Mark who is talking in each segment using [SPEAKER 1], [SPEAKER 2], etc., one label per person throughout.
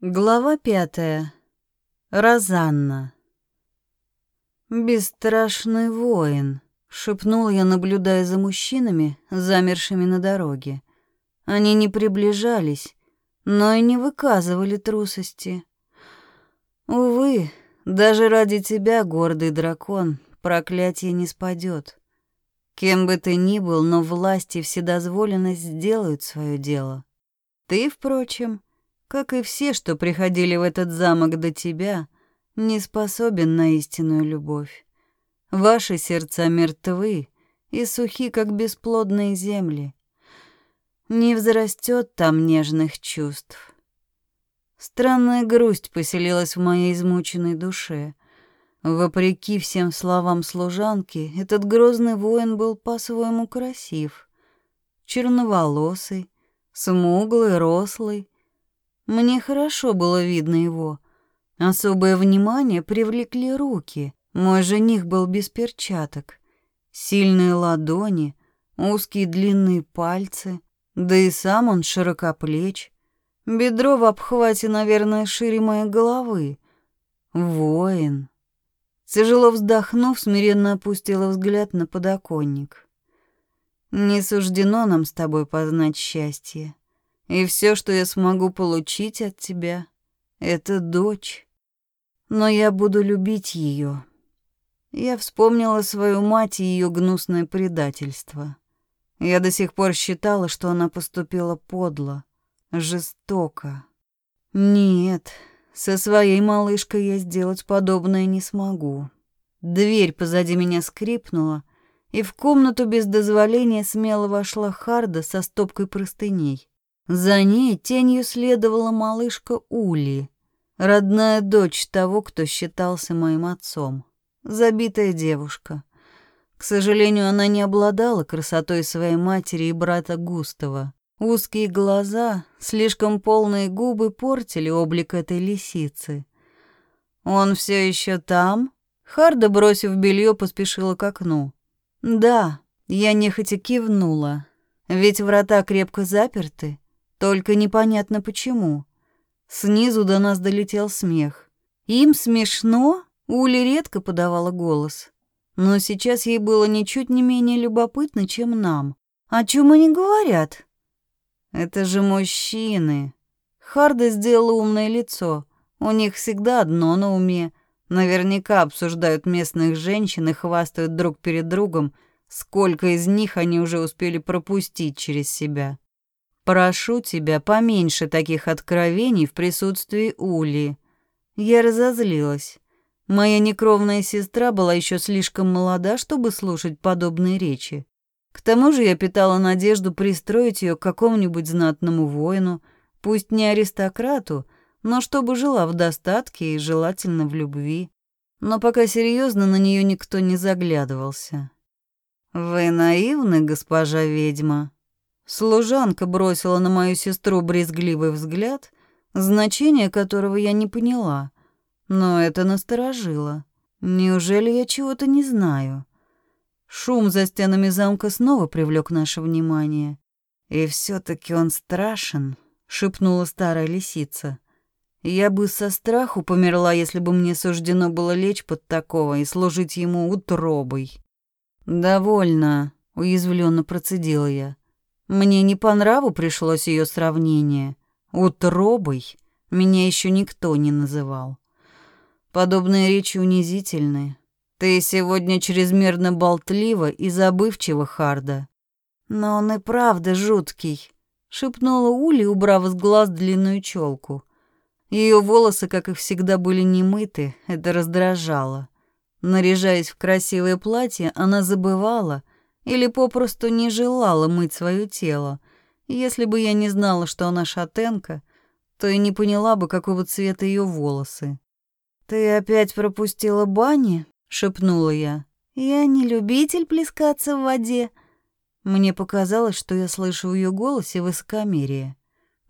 [SPEAKER 1] Глава пятая. Розанна. «Бесстрашный воин», — шепнул я, наблюдая за мужчинами, замершими на дороге. Они не приближались, но и не выказывали трусости. Увы, даже ради тебя, гордый дракон, проклятие не спадет. Кем бы ты ни был, но власть и вседозволенность сделают свое дело. Ты, впрочем, — как и все, что приходили в этот замок до тебя, не способен на истинную любовь. Ваши сердца мертвы и сухи, как бесплодные земли. Не взрастет там нежных чувств. Странная грусть поселилась в моей измученной душе. Вопреки всем словам служанки, этот грозный воин был по-своему красив. Черноволосый, смуглый, рослый, мне хорошо было видно его. Особое внимание привлекли руки. Мой жених был без перчаток. Сильные ладони, узкие длинные пальцы, да и сам он широкоплеч. Бедро в обхвате, наверное, шире моей головы. Воин. Тяжело вздохнув, смиренно опустила взгляд на подоконник. Не суждено нам с тобой познать счастье. И все, что я смогу получить от тебя, это дочь. Но я буду любить ее. Я вспомнила свою мать и ее гнусное предательство. Я до сих пор считала, что она поступила подло, жестоко. Нет, со своей малышкой я сделать подобное не смогу. Дверь позади меня скрипнула, и в комнату без дозволения смело вошла Харда со стопкой простыней. За ней тенью следовала малышка Ули, родная дочь того, кто считался моим отцом. Забитая девушка. К сожалению, она не обладала красотой своей матери и брата Густава. Узкие глаза, слишком полные губы портили облик этой лисицы. «Он все еще там?» Харда, бросив белье, поспешила к окну. «Да», я нехотя кивнула. «Ведь врата крепко заперты, только непонятно почему. Снизу до нас долетел смех. Им смешно? Ули редко подавала голос. Но сейчас ей было ничуть не менее любопытно, чем нам. О чем они говорят? Это же мужчины. Харда сделала умное лицо. У них всегда одно на уме. Наверняка обсуждают местных женщин и хвастают друг перед другом, сколько из них они уже успели пропустить через себя. Прошу тебя поменьше таких откровений в присутствии Ули. Я разозлилась. Моя некровная сестра была еще слишком молода, чтобы слушать подобные речи. К тому же я питала надежду пристроить ее к какому-нибудь знатному воину, пусть не аристократу, но чтобы жила в достатке и желательно в любви. Но пока серьезно на нее никто не заглядывался. «Вы наивны, госпожа ведьма?» Служанка бросила на мою сестру брезгливый взгляд, значение которого я не поняла, но это насторожило. Неужели я чего-то не знаю? Шум за стенами замка снова привлек наше внимание. «И все таки он страшен», — шепнула старая лисица. «Я бы со страху померла, если бы мне суждено было лечь под такого и служить ему утробой». «Довольно», — уязвленно процедила я. Мне не по нраву пришлось ее сравнение. Утробой меня еще никто не называл. Подобные речи унизительны. Ты сегодня чрезмерно болтлива и забывчива, Харда. Но он и правда жуткий, шепнула Ули, убрав с глаз длинную челку. Ее волосы, как и всегда, были немыты, это раздражало. Наряжаясь в красивое платье, она забывала, или попросту не желала мыть свое тело. Если бы я не знала, что она шатенка, то и не поняла бы, какого цвета ее волосы. «Ты опять пропустила бани?» — шепнула я. «Я не любитель плескаться в воде». Мне показалось, что я слышу в ее голосе высокомерие.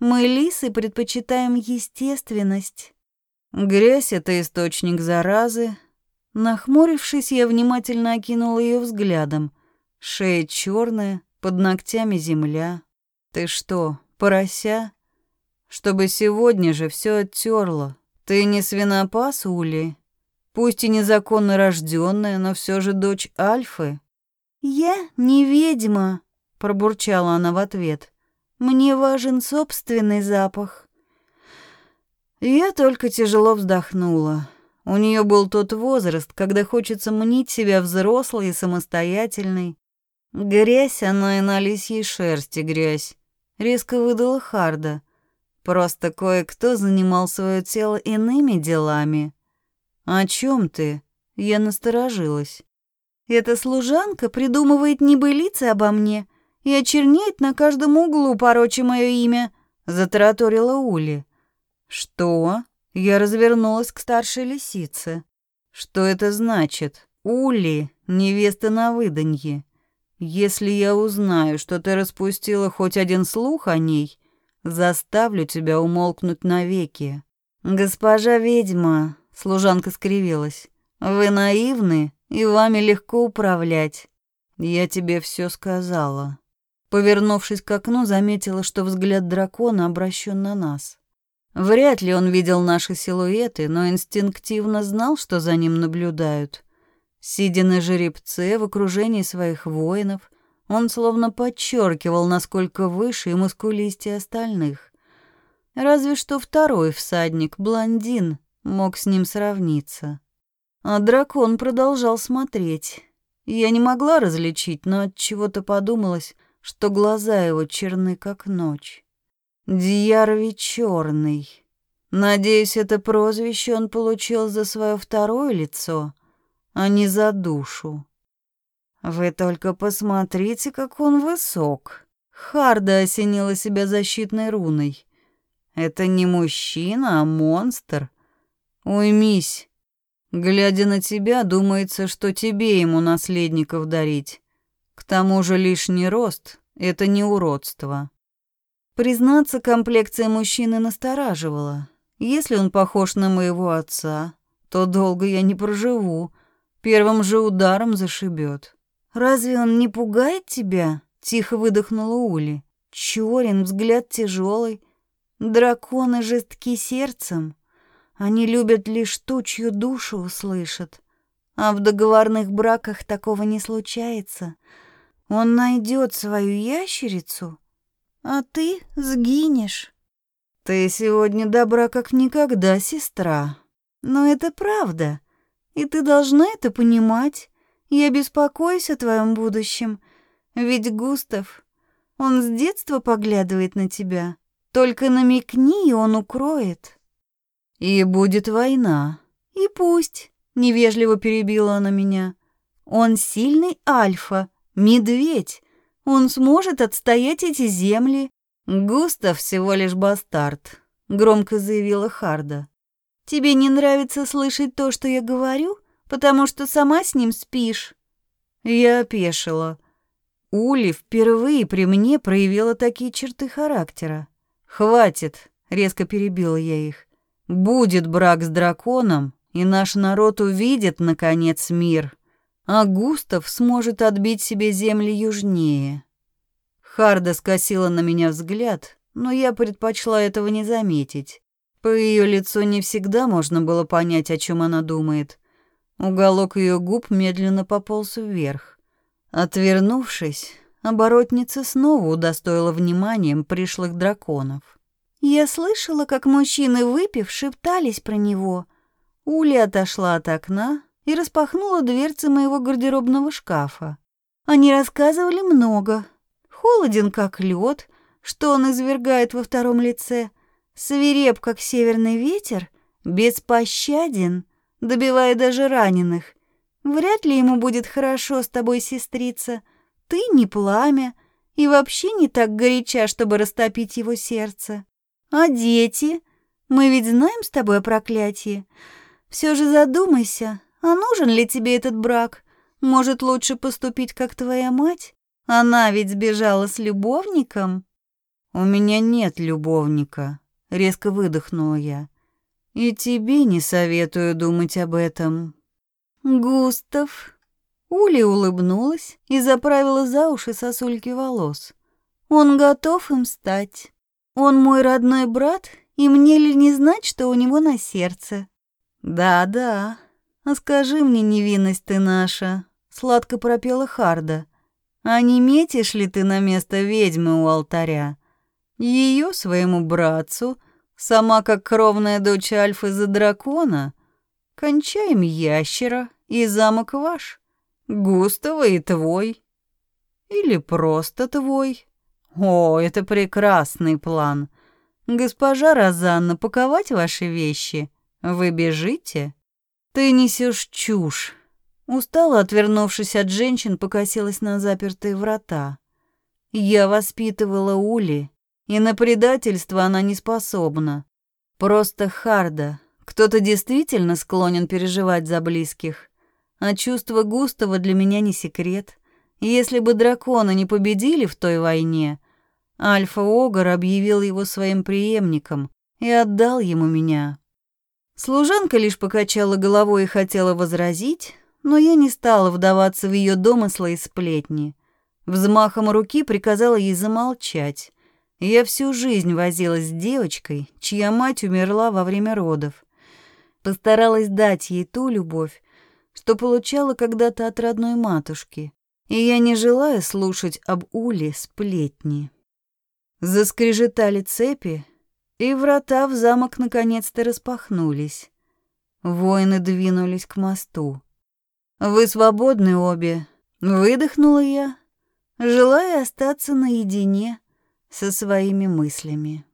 [SPEAKER 1] «Мы, лисы, предпочитаем естественность». Грязь — это источник заразы. Нахмурившись, я внимательно окинула ее взглядом. Шея черная, под ногтями земля. Ты что, порося? чтобы сегодня же все оттерла. Ты не свинопас, Ули? Пусть и незаконно рожденная, но все же дочь Альфы.
[SPEAKER 2] Я не ведьма, пробурчала она в ответ. Мне важен собственный запах.
[SPEAKER 1] Я только тяжело вздохнула. У нее был тот возраст, когда хочется мнить себя взрослой и самостоятельной. Грязь она и на лисьей шерсти грязь. Резко выдала Харда. Просто кое-кто занимал свое тело иными делами. «О чем ты?» Я насторожилась.
[SPEAKER 2] «Эта служанка придумывает небылицы обо мне и очерняет на каждом углу, порочи мое имя», — затараторила Ули.
[SPEAKER 1] «Что?» Я развернулась к старшей лисице. «Что это значит? Ули, невеста на выданье. Если я узнаю, что ты распустила хоть один слух о ней, заставлю тебя умолкнуть навеки». «Госпожа ведьма», — служанка скривилась, — «вы наивны, и вами легко управлять. Я тебе все сказала». Повернувшись к окну, заметила, что взгляд дракона обращен на нас. Вряд ли он видел наши силуэты, но инстинктивно знал, что за ним наблюдают. Сидя на жеребце в окружении своих воинов, он словно подчеркивал, насколько выше и мускулистее остальных. Разве что второй всадник, блондин, мог с ним сравниться. А дракон продолжал смотреть. Я не могла различить, но от чего-то подумалось, что глаза его черны как ночь. Дьярви черный. Надеюсь, это прозвище он получил за свое второе лицо, а не за душу. Вы только посмотрите, как он высок. Харда осенила себя защитной руной. Это не мужчина, а монстр. Уймись. Глядя на тебя, думается, что тебе ему наследников дарить. К тому же лишний рост — это не уродство. Признаться, комплекция мужчины настораживала. Если он похож на моего отца, то долго я не проживу. Первым же ударом зашибет.
[SPEAKER 2] «Разве он не пугает тебя?» — тихо выдохнула Ули. Чёрен, взгляд тяжелый. Драконы жестки сердцем. Они любят лишь ту, чью душу услышат. А в договорных браках такого не случается. Он найдет свою ящерицу а ты сгинешь.
[SPEAKER 1] Ты сегодня добра как никогда, сестра.
[SPEAKER 2] Но это правда, и ты должна это понимать. Я беспокоюсь о твоем будущем, ведь Густав, он с детства поглядывает на тебя. Только намекни, и он укроет.
[SPEAKER 1] И будет война.
[SPEAKER 2] И пусть, невежливо перебила она меня. Он сильный альфа, медведь, он сможет отстоять эти земли.
[SPEAKER 1] Густав всего лишь бастард, громко заявила Харда.
[SPEAKER 2] Тебе не нравится слышать то, что я говорю, потому что сама с ним спишь.
[SPEAKER 1] Я опешила. Ули впервые при мне проявила такие черты характера. «Хватит», — резко перебила я их. «Будет брак с драконом, и наш народ увидит, наконец, мир» а Густав сможет отбить себе земли южнее. Харда скосила на меня взгляд, но я предпочла этого не заметить. По ее лицу не всегда можно было понять, о чем она думает. Уголок ее губ медленно пополз вверх. Отвернувшись, оборотница снова удостоила вниманием пришлых драконов.
[SPEAKER 2] «Я слышала, как мужчины, выпив, шептались про него».
[SPEAKER 1] Ули отошла от окна, и распахнула дверцы моего гардеробного шкафа.
[SPEAKER 2] Они рассказывали много. Холоден, как лед, что он извергает во втором лице, свиреп, как северный ветер, беспощаден, добивая даже раненых. Вряд ли ему будет хорошо с тобой, сестрица. Ты не пламя и вообще не так горяча, чтобы растопить его сердце. А дети? Мы ведь знаем с тобой о проклятии. Все же задумайся, а нужен ли тебе этот брак? Может, лучше поступить, как твоя мать? Она ведь сбежала с любовником.
[SPEAKER 1] У меня нет любовника, резко выдохнула я. И тебе не советую думать об этом.
[SPEAKER 2] Густав. Ули улыбнулась и заправила за уши сосульки волос. Он готов им стать. Он мой родной брат, и мне ли не знать, что у него на сердце?
[SPEAKER 1] Да-да. А скажи мне, невинность ты наша, сладко пропела Харда. А не метишь ли ты на место ведьмы у алтаря? Ее своему братцу, сама как кровная дочь Альфы за дракона? Кончаем ящера, и замок ваш. Густава и твой. Или просто твой. О, это прекрасный план. Госпожа Розанна, паковать ваши вещи? Вы бежите? Ты несешь чушь. Устала, отвернувшись от женщин, покосилась на запертые врата. Я воспитывала Ули, и на предательство она не способна. Просто Харда. Кто-то действительно склонен переживать за близких. А чувство Густава для меня не секрет. Если бы драконы не победили в той войне, Альфа-Огар объявил его своим преемником и отдал ему меня. Служанка лишь покачала головой и хотела возразить, но я не стала вдаваться в ее домыслы и сплетни. Взмахом руки приказала ей замолчать. Я всю жизнь возилась с девочкой, чья мать умерла во время родов. Постаралась дать ей ту любовь, что получала когда-то от родной матушки, и я не желаю слушать об Уле сплетни. Заскрежетали цепи, и врата в замок наконец-то распахнулись. Воины двинулись к мосту. «Вы свободны обе», — выдохнула я, желая остаться наедине со своими мыслями.